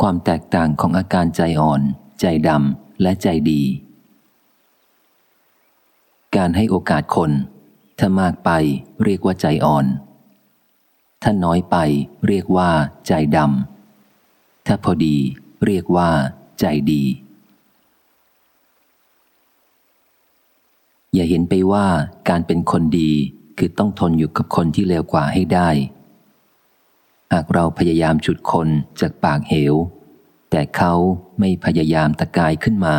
ความแตกต่างของอาการใจอ่อน ใจดำ และใจดี การให้โอกาสคน ถ้ามากไปเรียกว่าใจอ่อน ถ้าน้อยไปเรียกว่าใจดำ ถ้าพอดีเรียกว่า ใจดี อย่าเห็นไปว่าการเป็นคนดีคือต้องทนอยู่กับคนที่เลวกว่าให้ได้ากเราพยายามฉุดคนจากปากเหว แต่เขาไม่พยายามตะกายขึ้นมา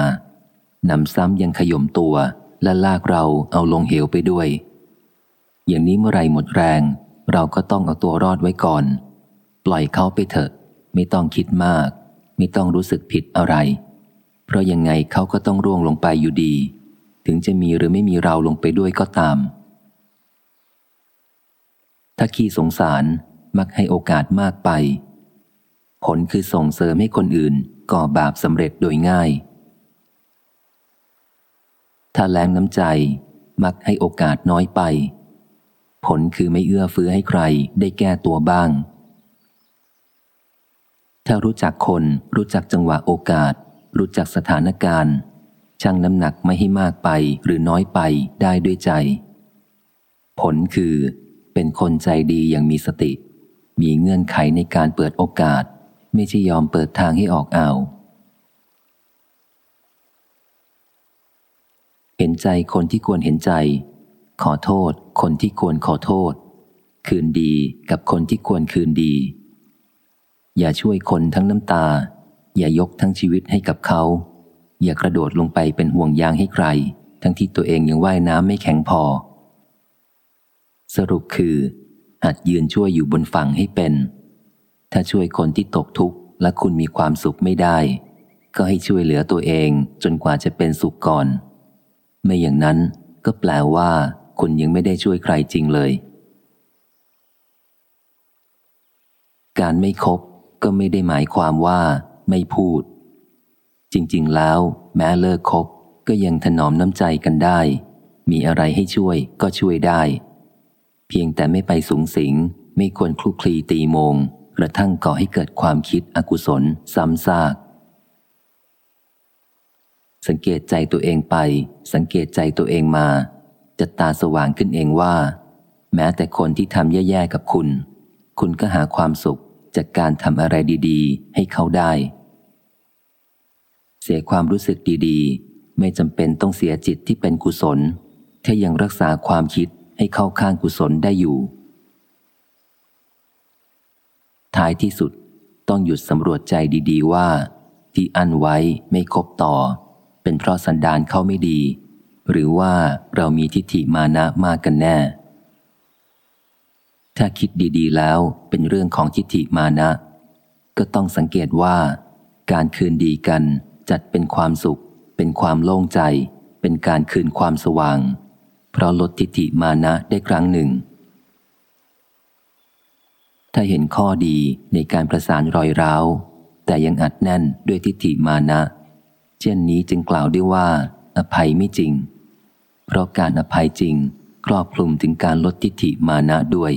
นำซ้ำยังขย่มตัวและลากเราเอาลงเหวไปด้วย อย่างนี้เมื่อไรหมดแรง เราก็ต้องเอาตัวรอดไว้ก่อน ปล่อยเขาไปเถอะ ไม่ต้องคิดมาก ไม่ต้องรู้สึกผิดอะไร เพราะยังไงเขาก็ต้องร่วงลงไปอยู่ดี ถึงจะมีหรือไม่มีเราลงไปด้วยก็ตาม ถ้าขี้สงสาร มักให้โอกาสมากไป ผลคือส่งเสริมให้คนอื่นก่อบาปสำเร็จโดยง่าย ถ้าแรงน้ำใจมักให้โอกาสน้อยไป ผลคือไม่เอื้อเฟื้อให้ใครได้แก้ตัวบ้าง ถ้ารู้จักคนรู้จักจังหวะโอกาส รู้จักสถานการณ์ชั่งน้ำหนักไม่ให้มากไปหรือน้อยไปได้ด้วยใจ ผลคือเป็นคนใจดีอย่างมีสติ มีเงื่อนไขในการเปิดโอกาส ไม่ใช่ยอมเปิดทางให้ออกเอาเห็นใจคนที่ควรเห็นใจ ขอโทษ คนที่ควรขอโทษ คืนดีกับคนที่ควรคืนดี อย่าช่วยคนทั้งน้ำตา อย่ายกทั้งชีวิตให้กับเขา อย่ากระโดดลงไปเป็นห่วงยางให้ใคร ทั้งที่ตัวเองยังว่ายน้ำไม่แข็งพอ สรุปคือ หัดยืนช่วยอยู่บนฝั่งให้เป็น ถ้าช่วยคนที่ตกทุกข์และคุณมีความสุขไม่ได้ ก็ให้ช่วยเหลือตัวเองจนกว่าจะเป็นสุขก่อน ไม่อย่างนั้นก็แปลว่า คุณยังไม่ได้ช่วยใครจริงเลย การไม่คบก็ไม่ได้หมายความว่า ไม่พูด จริง ๆ แล้ว แม้เลิกคบก็ยังถนอมน้ำใจกันได้ มีอะไรให้ช่วยก็ช่วยได้ พียงแต่ไม่ไปสูงสิง ไม่ควรคลุกคลีตีโมง กระทั่งก่อให้เกิดความคิดอกุศล ซ้ำซาก สังเกตใจตัวเองไป สังเกตใจตัวเองมา จะตาสว่างขึ้นเองว่า แม้แต่คนที่ทำแย่ๆกับคุณ คุณก็หาความสุขจากการทำอะไรดีๆ ให้เขาได้ เสียความรู้สึกดีๆ ไม่จำเป็นต้องเสียจิตที่เป็นกุศล ถ้ายังรักษาความคิด ให้เข้าข้างกุศลได้อยู่ ท้ายที่สุดต้องหยุดสำรวจใจดีๆว่า ที่อั้นไว้ไม่ครบต่อ เป็นเพราะสันดานเข้าไม่ดี หรือว่าเรามีทิฏฐิมานะมากกันแน่ ถ้าคิดดีๆแล้วเป็นเรื่องของทิฏฐิมานะ ก็ต้องสังเกตว่า การคืนดีกันจัดเป็นความสุข เป็นความโล่งใจ เป็นการคืนความสว่าง เพราะลดทิฏฐิมานะได้ครั้งหนึ่ง ถ้าเห็นข้อดีในการประสานรอยร้าว แต่ยังอัดแน่นด้วยทิฏฐิมานะ เช่นนี้จึงกล่าวได้ว่า อภัยไม่จริง เพราะการอภัยจริง ครอบคลุมถึงการลดทิฏฐิมานะด้วย